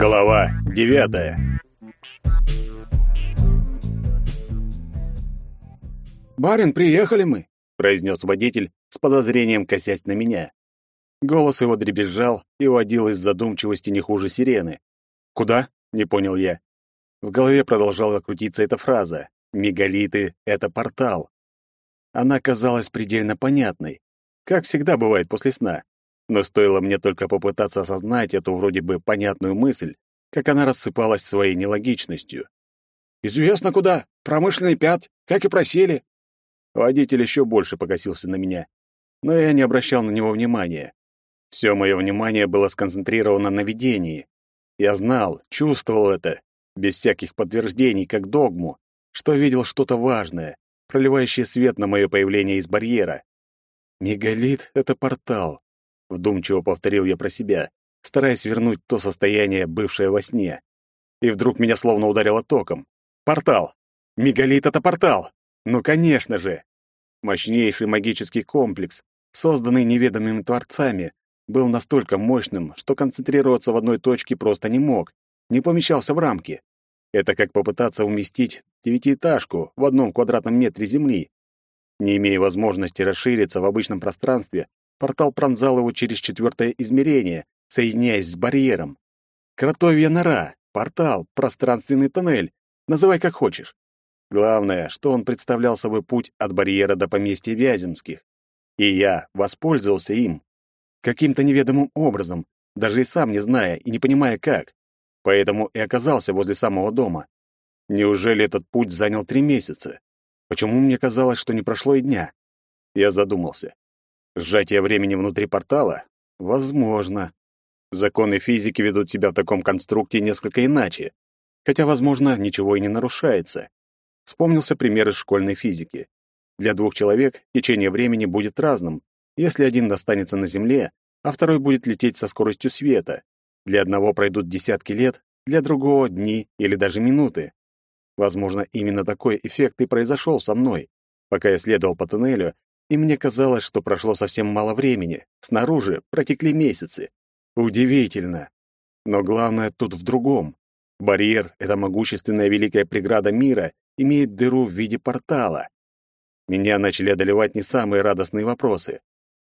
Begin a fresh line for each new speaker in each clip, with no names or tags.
Глава девятая
«Барин, приехали мы!»
— произнес водитель с подозрением косясь на меня. Голос его дребезжал и уводил из задумчивости не хуже сирены. «Куда?» — не понял я. В голове продолжала крутиться эта фраза. «Мегалиты — это портал». Она казалась предельно понятной, как всегда бывает после сна. Но стоило мне только попытаться осознать эту вроде бы понятную мысль, как она рассыпалась своей нелогичностью.
«Известно куда. Промышленный пят, как и просили».
Водитель еще больше покосился на меня, но я не обращал на него внимания. Все мое внимание было сконцентрировано на видении. Я знал, чувствовал это, без всяких подтверждений, как догму, что видел что-то важное, проливающее свет на мое появление из барьера. «Мегалит — это портал», — вдумчиво повторил я про себя, стараясь вернуть то состояние, бывшее во сне. И вдруг меня словно ударило током. «Портал! Мегалит — это портал! Ну, конечно же!» Мощнейший магический комплекс, созданный неведомыми творцами, был настолько мощным, что концентрироваться в одной точке просто не мог, не помещался в рамки. Это как попытаться уместить девятиэтажку в одном квадратном метре земли. Не имея возможности расшириться в обычном пространстве, портал пронзал его через четвертое измерение, соединяясь с барьером. Кротовья нора, портал, пространственный тоннель, называй как хочешь. Главное, что он представлял собой путь от барьера до поместья Вяземских. И я воспользовался им. Каким-то неведомым образом, даже и сам не зная и не понимая как. Поэтому и оказался возле самого дома. Неужели этот путь занял три месяца? Почему мне казалось, что не прошло и дня? Я задумался. Сжатие времени внутри портала? Возможно. Законы физики ведут себя в таком конструкте несколько иначе. Хотя, возможно, ничего и не нарушается. Вспомнился пример из школьной физики. Для двух человек течение времени будет разным, если один останется на Земле, а второй будет лететь со скоростью света. Для одного пройдут десятки лет, для другого — дни или даже минуты. Возможно, именно такой эффект и произошел со мной, пока я следовал по туннелю, и мне казалось, что прошло совсем мало времени. Снаружи протекли месяцы. Удивительно. Но главное тут в другом. Барьер — это могущественная великая преграда мира, имеет дыру в виде портала. Меня начали одолевать не самые радостные вопросы.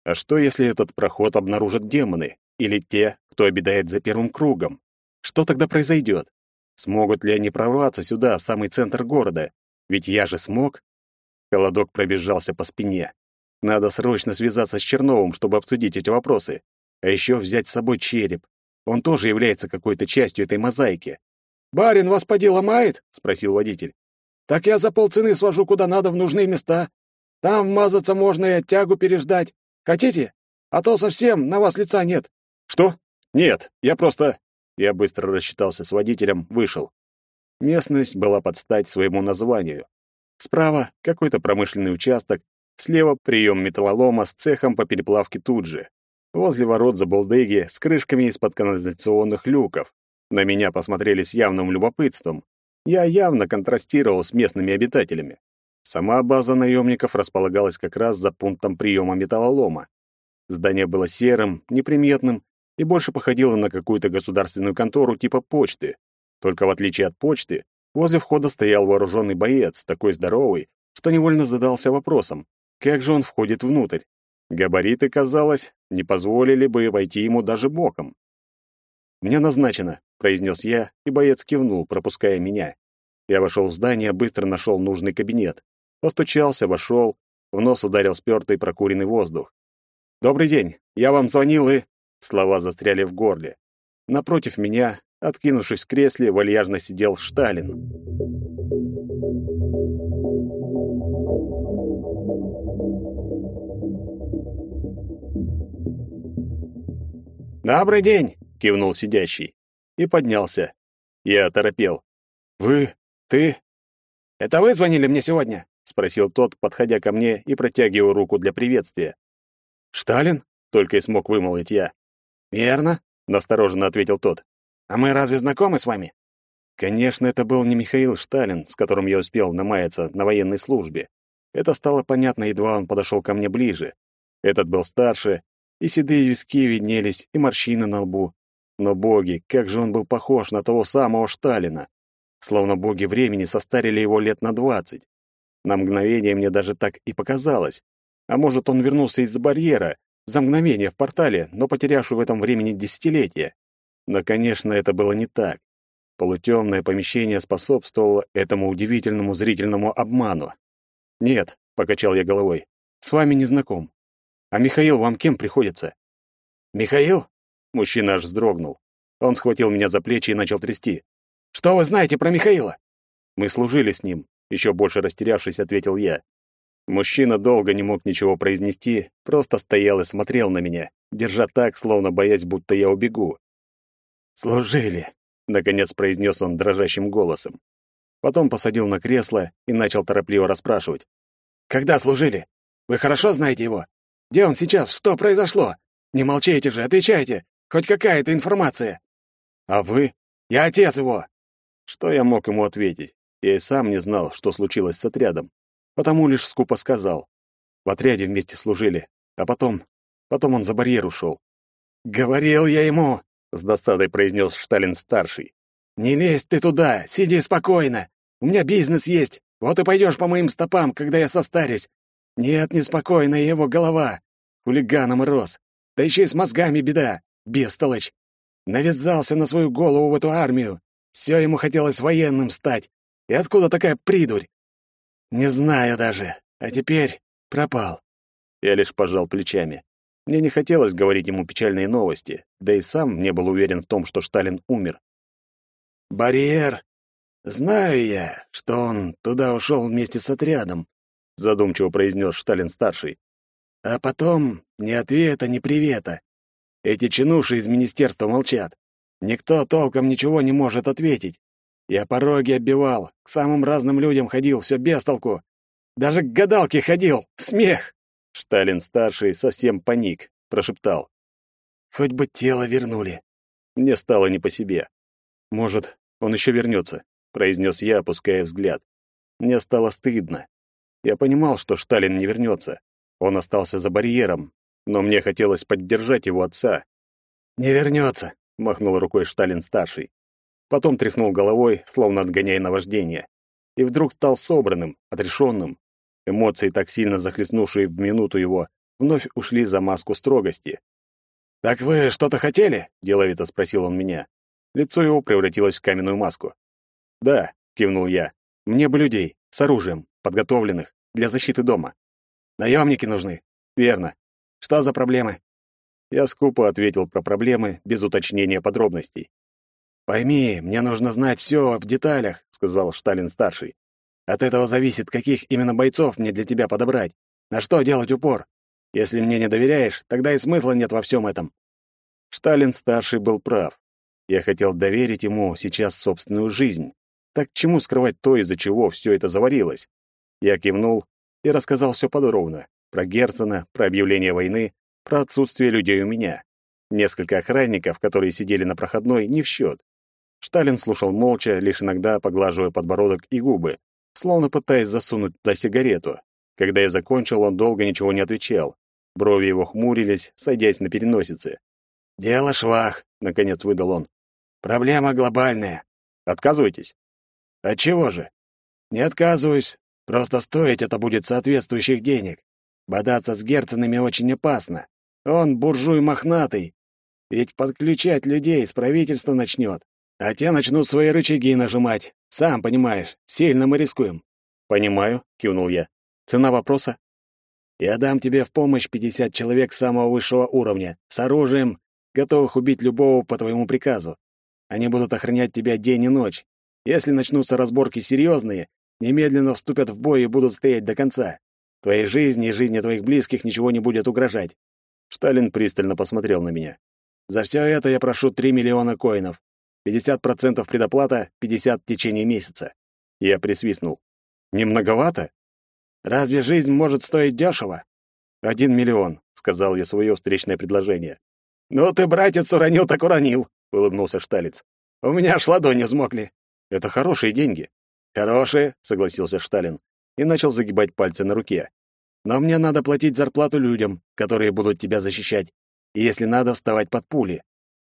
А что, если этот проход обнаружат демоны? Или те, кто обитает за первым кругом? Что тогда произойдет? Смогут ли они прорваться сюда, в самый центр города? Ведь я же смог. Холодок пробежался по спине. Надо срочно связаться с Черновым, чтобы обсудить эти вопросы. А еще взять с собой череп. Он тоже является какой-то частью этой мозаики.
«Барин вас поди ломает?» — спросил водитель. Так я за полцены свожу куда надо в нужные места. Там вмазаться можно и оттягу переждать. Хотите? А то совсем на вас лица нет.
Что? Нет, я просто... Я быстро рассчитался с водителем, вышел. Местность была под стать своему названию. Справа какой-то промышленный участок, слева прием металлолома с цехом по переплавке тут же. Возле ворот за забулдыги с крышками из-под канализационных люков. На меня посмотрели с явным любопытством я явно контрастировал с местными обитателями. Сама база наемников располагалась как раз за пунктом приема металлолома. Здание было серым, неприметным и больше походило на какую-то государственную контору типа почты. Только в отличие от почты, возле входа стоял вооруженный боец, такой здоровый, что невольно задался вопросом, как же он входит внутрь. Габариты, казалось, не позволили бы войти ему даже боком. «Мне назначено», — произнес я, и боец кивнул, пропуская меня. Я вошел в здание, быстро нашел нужный кабинет. Постучался, вошел, в нос ударил спёртый прокуренный воздух. «Добрый день, я вам звонил и...» Слова застряли в горле. Напротив меня, откинувшись в кресле, вальяжно сидел Шталин. «Добрый день!» — кивнул сидящий и поднялся. Я оторопел. «Вы... ты...» «Это вы звонили мне сегодня?» — спросил тот, подходя ко мне и протягивая руку для приветствия. «Шталин?» — только и смог вымолвить я. «Верно», — настороженно ответил тот. «А мы разве знакомы с вами?» Конечно, это был не Михаил Шталин, с которым я успел намаяться на военной службе. Это стало понятно, едва он подошел ко мне ближе. Этот был старше, и седые виски виднелись, и морщины на лбу. Но боги, как же он был похож на того самого Шталина. Словно боги времени состарили его лет на двадцать. На мгновение мне даже так и показалось. А может, он вернулся из-за барьера, за мгновение в портале, но потерявший в этом времени десятилетия. Но, конечно, это было не так. Полутемное помещение способствовало этому удивительному зрительному обману. «Нет», — покачал я головой, — «с вами не знаком. А Михаил вам кем приходится?»
«Михаил?»
— мужчина аж вздрогнул. Он схватил меня за плечи и начал трясти.
«Что вы знаете про Михаила?»
«Мы служили с ним», — еще больше растерявшись, ответил я. Мужчина долго не мог ничего произнести, просто стоял и смотрел на меня, держа так, словно боясь, будто я убегу.
«Служили»,
наконец произнес он дрожащим голосом. Потом посадил на кресло и начал торопливо расспрашивать.
Когда служили? Вы хорошо знаете его? Где он сейчас? Что произошло? Не молчите же, отвечайте. Хоть какая-то информация.
А вы?
Я отец его.
Что я мог ему ответить? Я и сам не знал, что случилось с отрядом. Потому лишь скупо сказал. В отряде вместе служили. А потом... Потом он за барьер ушел.
«Говорил я ему!»
с досадой произнес Шталин-старший.
«Не лезь ты туда, сиди спокойно. У меня бизнес есть, вот и пойдешь по моим стопам, когда я состарюсь. Нет, неспокойная его голова. Хулиганом рос. Да еще и с мозгами беда, бестолочь. Навязался на свою голову в эту армию. Все ему хотелось военным стать. И откуда такая придурь? Не знаю даже. А теперь пропал.
Я лишь пожал плечами. Мне не хотелось говорить ему печальные новости, да и сам не был уверен в том, что Сталин умер.
«Барьер! Знаю я, что он туда ушел вместе с отрядом», — задумчиво произнес Сталин-старший. «А потом ни ответа, ни привета. Эти чинуши из министерства молчат. Никто толком ничего не может ответить. Я пороги оббивал, к самым разным людям ходил, все без толку. Даже к гадалке ходил. Смех!»
Сталин-старший совсем паник, прошептал.
«Хоть бы тело вернули».
Мне стало не по себе. «Может, он еще вернется», — произнес я, опуская взгляд. Мне стало стыдно. Я понимал, что Сталин не вернется. Он остался за барьером, но мне хотелось поддержать его отца.
«Не вернется», —
махнул рукой Сталин-старший. Потом тряхнул головой, словно отгоняя наваждение. И вдруг стал собранным, отрешенным. Эмоции, так сильно захлестнувшие в минуту его, вновь ушли за маску строгости.
«Так вы что-то хотели?»
— деловито спросил он меня. Лицо его превратилось в каменную маску. «Да», — кивнул я, — «мне бы людей, с оружием, подготовленных, для защиты дома».
«Наемники нужны».
«Верно.
Что за проблемы?»
Я скупо ответил про проблемы, без уточнения подробностей.
«Пойми, мне нужно знать все в деталях», — сказал Шталин-старший. От этого зависит, каких именно бойцов мне для тебя подобрать. На что делать упор? Если мне не доверяешь, тогда и смысла нет во всем этом».
Сталин-старший был прав. Я хотел доверить ему сейчас собственную жизнь. Так чему скрывать то, из-за чего все это заварилось? Я кивнул и рассказал все подробно. Про Герцена, про объявление войны, про отсутствие людей у меня. Несколько охранников, которые сидели на проходной, не в счет. Сталин слушал молча, лишь иногда поглаживая подбородок и губы, словно пытаясь засунуть туда сигарету. Когда я закончил, он долго ничего не отвечал. Брови его хмурились, садясь на переносице.
«Дело швах», — наконец выдал он. «Проблема глобальная.
Отказываетесь?»
«Отчего же?» «Не отказываюсь. Просто стоить это будет соответствующих денег. Бодаться с герценами очень опасно. Он буржуй мохнатый. Ведь подключать людей с правительства начнет. А те начнут свои рычаги нажимать. Сам понимаешь, сильно мы рискуем.
Понимаю, кивнул я. Цена вопроса?
Я дам тебе в помощь 50 человек самого высшего уровня, с оружием, готовых убить любого по твоему приказу. Они будут охранять тебя день и ночь. Если начнутся разборки серьезные, немедленно вступят в бой и будут стоять до конца. Твоей жизни и жизни твоих близких ничего не будет угрожать.
Сталин пристально посмотрел на меня.
За все это я прошу 3 миллиона коинов. 50% предоплата, 50 в течение месяца.
Я присвистнул. Не многовато?
Разве жизнь может стоить дешево?
Один миллион, сказал я свое встречное предложение.
Ну ты, братец, уронил так уронил, улыбнулся Шталец. У меня аж ладони взмокли.
Это хорошие деньги.
Хорошие, согласился Шталин и начал загибать пальцы на руке. Но мне надо платить зарплату людям, которые будут тебя защищать, и если надо, вставать под пули.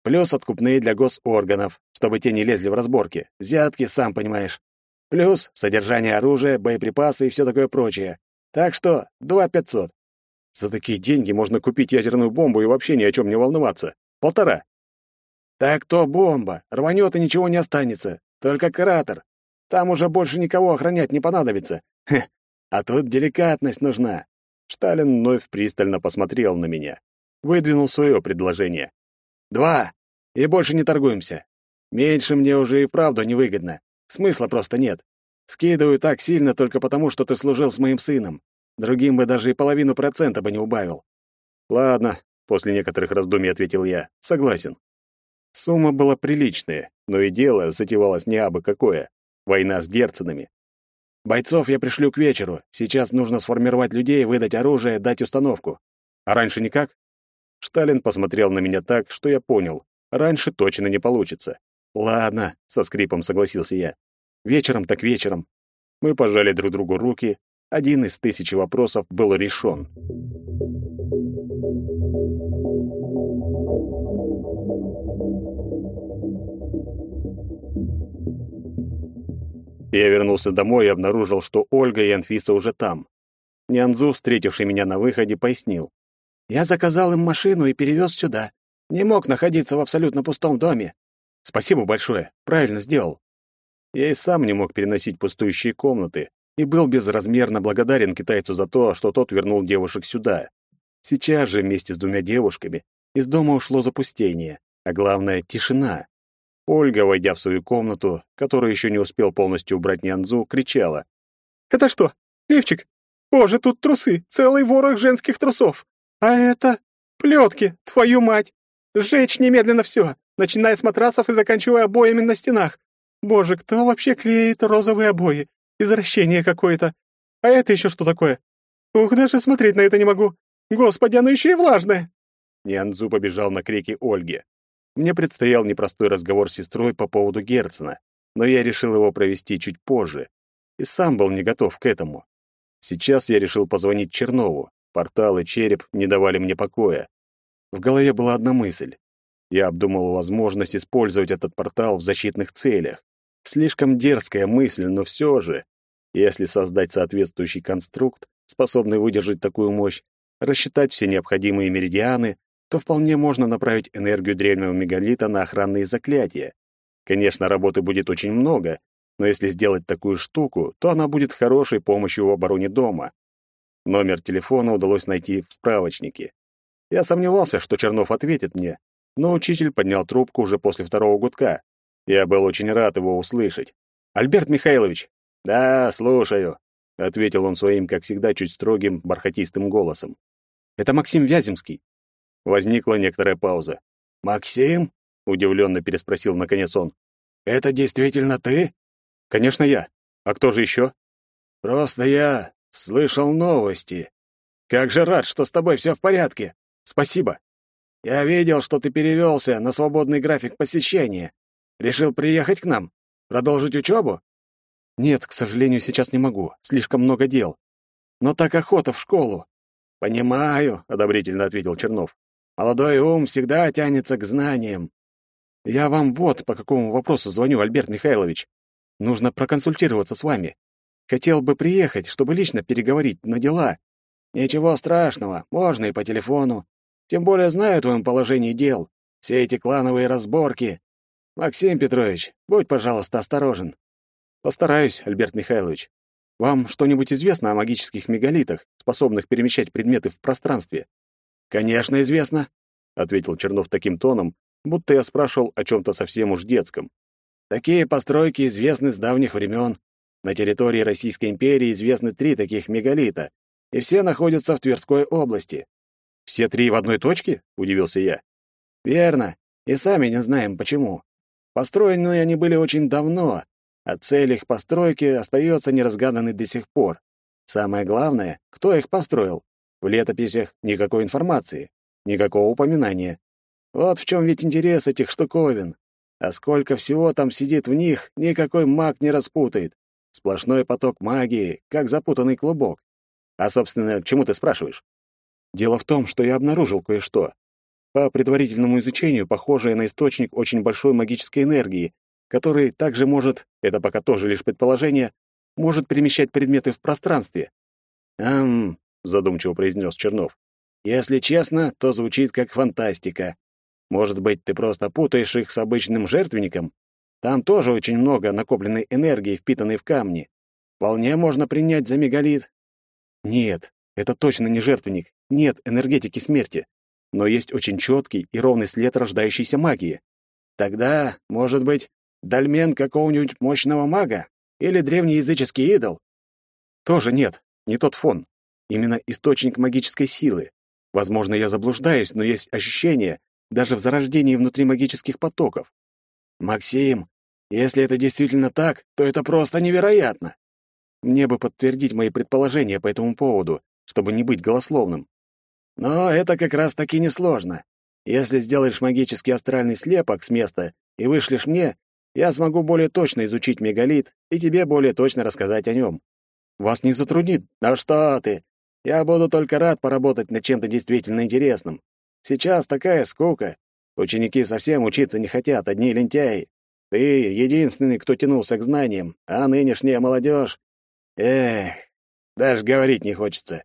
Плюс откупные для госорганов, чтобы те не лезли в разборки. Взятки, сам понимаешь. Плюс содержание оружия, боеприпасы и все такое прочее. Так что два пятьсот.
За такие деньги можно купить ядерную бомбу и вообще ни о чем не волноваться. Полтора.
Так то бомба. Рванет и ничего не останется. Только кратер. Там уже больше никого охранять не понадобится. Хе. А тут деликатность нужна.
Шталин вновь пристально посмотрел на меня. Выдвинул свое предложение.
Два. И больше не торгуемся. Меньше мне уже и правду невыгодно. Смысла просто нет. Скидываю так сильно только потому, что ты служил с моим сыном. Другим бы даже и половину процента бы не убавил.
Ладно, после некоторых раздумий ответил я. Согласен. Сумма была приличная, но и дело затевалось не абы какое. Война с герценами.
Бойцов я пришлю к вечеру. Сейчас нужно сформировать людей, выдать оружие, дать установку.
А раньше никак? Шталин посмотрел на меня так, что я понял. Раньше точно не получится. Ладно, со скрипом согласился я. Вечером так вечером. Мы пожали друг другу руки. Один из тысячи вопросов был решен. Я вернулся домой и обнаружил, что Ольга и Анфиса уже там. Нянзу, встретивший меня на выходе, пояснил.
«Я заказал им машину и перевез сюда. Не мог находиться в абсолютно пустом доме».
«Спасибо большое. Правильно сделал». Я и сам не мог переносить пустующие комнаты и был безразмерно благодарен китайцу за то, что тот вернул девушек сюда. Сейчас же вместе с двумя девушками из дома ушло запустение, а главное — тишина. Ольга, войдя в свою комнату, которую еще не успел полностью убрать Нянзу, кричала.
«Это что, лифчик? Боже, тут трусы, целый ворох женских трусов. А это... плетки, твою мать! Сжечь немедленно все, начиная с матрасов и заканчивая обоями на стенах. Боже, кто вообще клеит розовые обои? Извращение какое-то. А это еще что такое? Ух, даже смотреть на это не могу. Господи, оно еще и влажное!»
Нянзу побежал на крики Ольги. Мне предстоял непростой разговор с сестрой по поводу Герцена, но я решил его провести чуть позже. И сам был не готов к этому. Сейчас я решил позвонить Чернову. Портал и череп не давали мне покоя. В голове была одна мысль. Я обдумал возможность использовать этот портал в защитных целях. Слишком дерзкая мысль, но все же. Если создать соответствующий конструкт, способный выдержать такую мощь, рассчитать все необходимые меридианы, то вполне можно направить энергию древнего мегалита на охранные заклятия. Конечно, работы будет очень много, но если сделать такую штуку, то она будет хорошей помощью в обороне дома. Номер телефона удалось найти в справочнике. Я сомневался, что Чернов ответит мне, но учитель поднял трубку уже после второго гудка. Я был очень рад его услышать. «Альберт Михайлович!» «Да, слушаю», — ответил он своим, как всегда, чуть строгим, бархатистым голосом. «Это Максим Вяземский. Возникла некоторая пауза.
«Максим?» — удивленно переспросил наконец он. «Это действительно ты?»
«Конечно я. А кто же еще?»
«Просто я слышал новости. Как же рад, что с тобой все в порядке. Спасибо. Я видел, что ты перевелся на свободный график посещения. Решил приехать к нам? Продолжить учебу?»
«Нет, к сожалению, сейчас не могу. Слишком много дел. Но так охота в школу».
«Понимаю», — одобрительно ответил Чернов. Молодой ум всегда тянется к знаниям.
Я вам вот по какому вопросу звоню, Альберт Михайлович. Нужно проконсультироваться с вами. Хотел бы приехать, чтобы лично переговорить на дела.
Ничего страшного, можно и по телефону. Тем более знаю о твоем положении дел. Все эти клановые разборки. Максим Петрович, будь, пожалуйста, осторожен.
Постараюсь, Альберт Михайлович. Вам что-нибудь известно о магических мегалитах, способных перемещать предметы в пространстве?
«Конечно, известно», — ответил Чернов таким тоном, будто я спрашивал о чем-то совсем уж детском. «Такие постройки известны с давних времен. На территории Российской империи известны три таких мегалита, и все находятся в Тверской области».
«Все три в одной точке?» — удивился я.
«Верно, и сами не знаем, почему. Построены они были очень давно, а цель их постройки остается неразгаданной до сих пор. Самое главное, кто их построил в летописях никакой информации, никакого упоминания. Вот в чем ведь интерес этих штуковин. А сколько всего там сидит в них, никакой маг не распутает. Сплошной поток магии, как запутанный клубок. А, собственно, к чему ты спрашиваешь?
Дело в том, что я обнаружил кое-что. По предварительному изучению, похожее на источник очень большой магической энергии, который также может, это пока тоже лишь предположение, может перемещать предметы в пространстве.
«Эм», — задумчиво произнес Чернов, «если честно, то звучит как фантастика. Может быть, ты просто путаешь их с обычным жертвенником? Там тоже очень много накопленной энергии, впитанной в камни. Вполне можно принять за мегалит».
«Нет, это точно не жертвенник. Нет энергетики смерти. Но есть очень четкий и ровный след рождающейся магии.
Тогда, может быть, дольмен какого-нибудь мощного мага? Или древнеязыческий идол?
Тоже нет, не тот фон. Именно источник магической силы. Возможно, я заблуждаюсь, но есть ощущение, даже в зарождении внутри магических потоков.
Максим, если это действительно так, то это просто невероятно.
Мне бы подтвердить мои предположения по этому поводу, чтобы не быть голословным.
Но это как раз-таки несложно. Если сделаешь магический астральный слепок с места и вышлешь мне, я смогу более точно изучить мегалит и тебе более точно рассказать о нем.
Вас не затруднит?
Да что ты! Я буду только рад поработать над чем-то действительно интересным. Сейчас такая скука. Ученики совсем учиться не хотят, одни лентяи. Ты единственный, кто тянулся к знаниям, а нынешняя молодежь... Эх, даже говорить не хочется.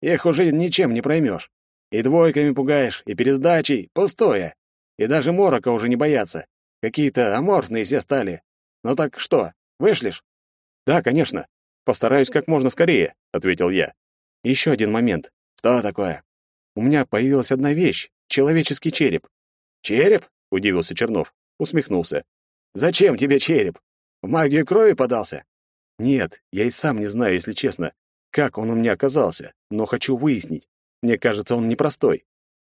Их уже ничем не проймешь. И двойками пугаешь, и пересдачей — пустое. И даже морока уже не боятся. Какие-то аморфные все стали. Ну так что, вышлешь?
Да, конечно. Постараюсь как можно скорее, ответил я. Еще один момент.
Что такое?
У меня появилась одна вещь — человеческий череп.
Череп?
Удивился Чернов. Усмехнулся.
Зачем тебе череп? В магию крови подался?
Нет, я и сам не знаю, если честно, как он у меня оказался, но хочу выяснить. Мне кажется, он непростой.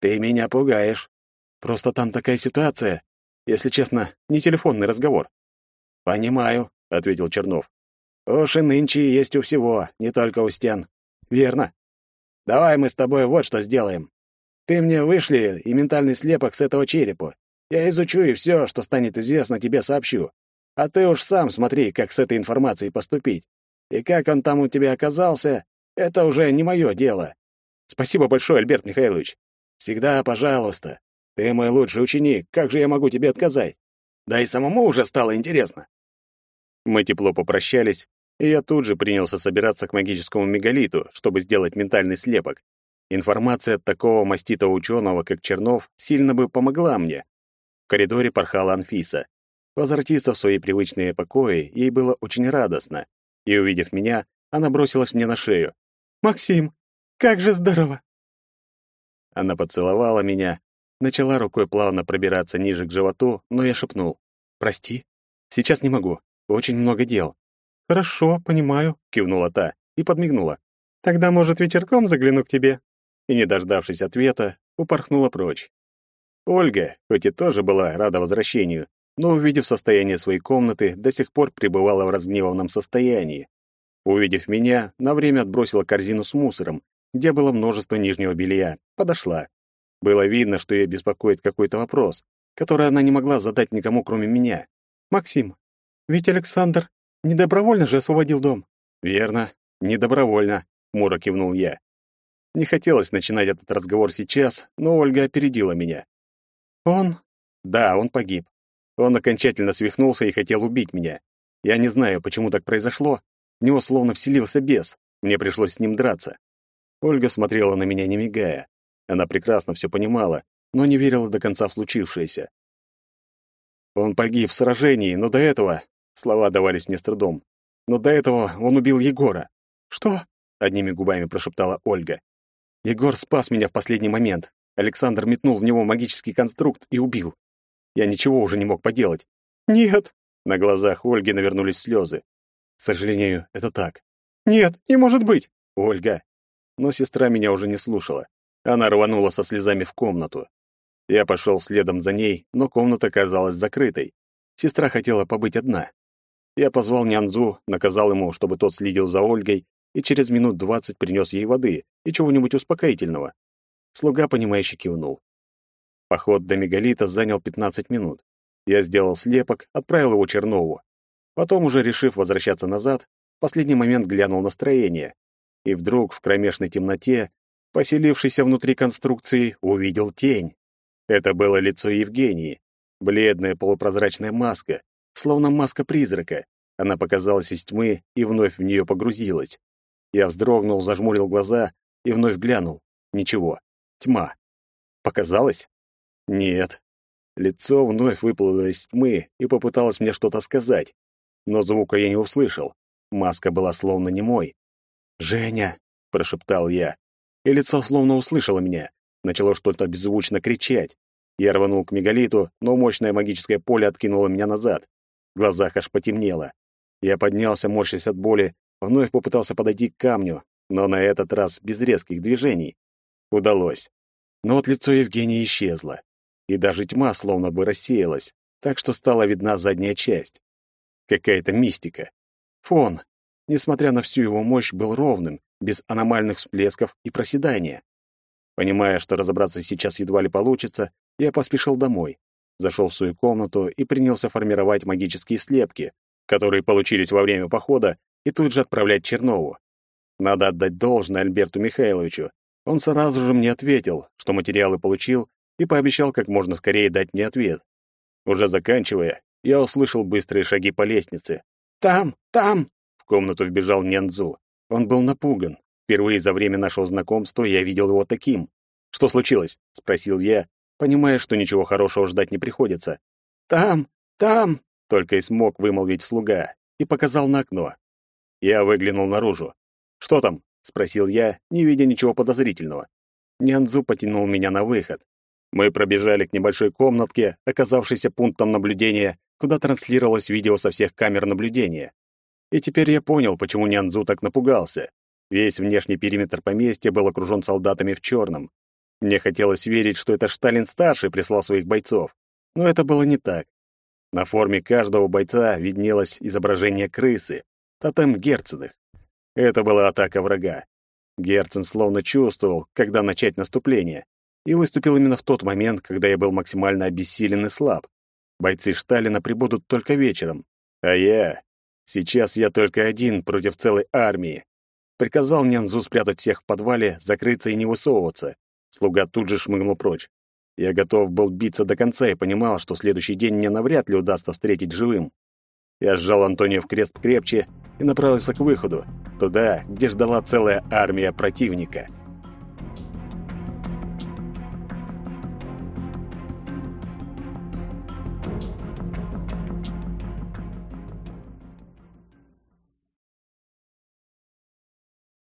Ты меня пугаешь.
Просто там такая ситуация. Если честно, не телефонный разговор.
Понимаю, ответил Чернов. Уж и нынче есть у всего, не только у стен.
Верно.
Давай мы с тобой вот что сделаем. Ты мне вышли и ментальный слепок с этого черепа. Я изучу и все, что станет известно, тебе сообщу. А ты уж сам смотри, как с этой информацией поступить. И как он там у тебя оказался, это уже не мое дело.
Спасибо большое, Альберт Михайлович.
Всегда пожалуйста. Ты мой лучший ученик, как же я могу тебе отказать? Да и самому уже стало интересно.
Мы тепло попрощались, и я тут же принялся собираться к магическому мегалиту, чтобы сделать ментальный слепок. Информация от такого маститого ученого, как Чернов, сильно бы помогла мне. В коридоре порхала Анфиса. Возвратиться в свои привычные покои ей было очень радостно, и, увидев меня, она бросилась мне на шею.
«Максим, как же здорово!»
Она поцеловала меня, начала рукой плавно пробираться ниже к животу, но я шепнул. «Прости, сейчас не могу, очень много дел».
«Хорошо, понимаю», —
кивнула та и подмигнула.
«Тогда, может, вечерком загляну к тебе?»
И, не дождавшись ответа, упорхнула прочь. Ольга, хоть и тоже была рада возвращению, но, увидев состояние своей комнаты, до сих пор пребывала в разгневанном состоянии. Увидев меня, на время отбросила корзину с мусором, где было множество нижнего белья, подошла. Было видно, что ее беспокоит какой-то вопрос, который она не могла задать никому, кроме меня.
«Максим, ведь Александр не добровольно же освободил дом?»
«Верно, не добровольно», — хмуро кивнул я. Не хотелось начинать этот разговор сейчас, но Ольга опередила меня.
«Он?»
«Да, он погиб. Он окончательно свихнулся и хотел убить меня. Я не знаю, почему так произошло. В него словно вселился бес. Мне пришлось с ним драться. Ольга смотрела на меня, не мигая. Она прекрасно все понимала, но не верила до конца в случившееся. Он погиб в сражении, но до этого... Слова давались мне с трудом. Но до этого он убил Егора.
«Что?»
— одними губами прошептала Ольга. Егор спас меня в последний момент. Александр метнул в него магический конструкт и убил. Я ничего уже не мог поделать.
«Нет!»
На глазах Ольги навернулись слезы. К сожалению, это так.
«Нет, не может быть!»
«Ольга!» Но сестра меня уже не слушала. Она рванула со слезами в комнату. Я пошел следом за ней, но комната казалась закрытой. Сестра хотела побыть одна. Я позвал Нянзу, наказал ему, чтобы тот следил за Ольгой, и через минут двадцать принес ей воды и чего-нибудь успокоительного. Слуга, понимающе кивнул. Поход до мегалита занял 15 минут. Я сделал слепок, отправил его Чернову. Потом, уже решив возвращаться назад, в последний момент глянул на строение. И вдруг в кромешной темноте, поселившейся внутри конструкции, увидел тень. Это было лицо Евгении. Бледная полупрозрачная маска, словно маска призрака. Она показалась из тьмы и вновь в нее погрузилась. Я вздрогнул, зажмурил глаза и вновь глянул. Ничего. Тьма. Показалось? Нет. Лицо вновь выплыло из тьмы и попыталось мне что-то сказать. Но звука я не услышал. Маска была словно немой. «Женя!» — прошептал я. И лицо словно услышало меня. Начало что-то беззвучно кричать. Я рванул к мегалиту, но мощное магическое поле откинуло меня назад. В глазах аж потемнело. Я поднялся, морщась от боли, вновь попытался подойти к камню, но на этот раз без резких движений. Удалось. Но вот лицо Евгении исчезло, и даже тьма словно бы рассеялась, так что стала видна задняя часть. Какая-то мистика. Фон, несмотря на всю его мощь, был ровным, без аномальных всплесков и проседания. Понимая, что разобраться сейчас едва ли получится, я поспешил домой, зашел в свою комнату и принялся формировать магические слепки, которые получились во время похода, и тут же отправлять Чернову. Надо отдать должное Альберту Михайловичу. Он сразу же мне ответил, что материалы получил, и пообещал как можно скорее дать мне ответ. Уже заканчивая, я услышал быстрые шаги по лестнице.
«Там! Там!»
В комнату вбежал Нянзу. Он был напуган. Впервые за время нашего знакомства я видел его таким. «Что случилось?» — спросил я, понимая, что ничего хорошего ждать не приходится.
«Там! Там!»
только и смог вымолвить слуга, и показал на окно. Я выглянул наружу. «Что там?» — спросил я, не видя ничего подозрительного. Нянзу потянул меня на выход. Мы пробежали к небольшой комнатке, оказавшейся пунктом наблюдения, куда транслировалось видео со всех камер наблюдения. И теперь я понял, почему Нянзу так напугался. Весь внешний периметр поместья был окружен солдатами в черном. Мне хотелось верить, что это Шталин-старший прислал своих бойцов. Но это было не так. На форме каждого бойца виднелось изображение крысы, тотем Герценых. Это была атака врага. Герцен словно чувствовал, когда начать наступление, и выступил именно в тот момент, когда я был максимально обессилен и слаб. Бойцы Шталина прибудут только вечером, а я... Сейчас я только один против целой армии. Приказал Нянзу спрятать всех в подвале, закрыться и не высовываться. Слуга тут же шмыгнул прочь. Я готов был биться до конца и понимал, что следующий день мне навряд ли удастся встретить живым. Я сжал Антония в крест крепче и направился к выходу, туда, где ждала целая армия противника.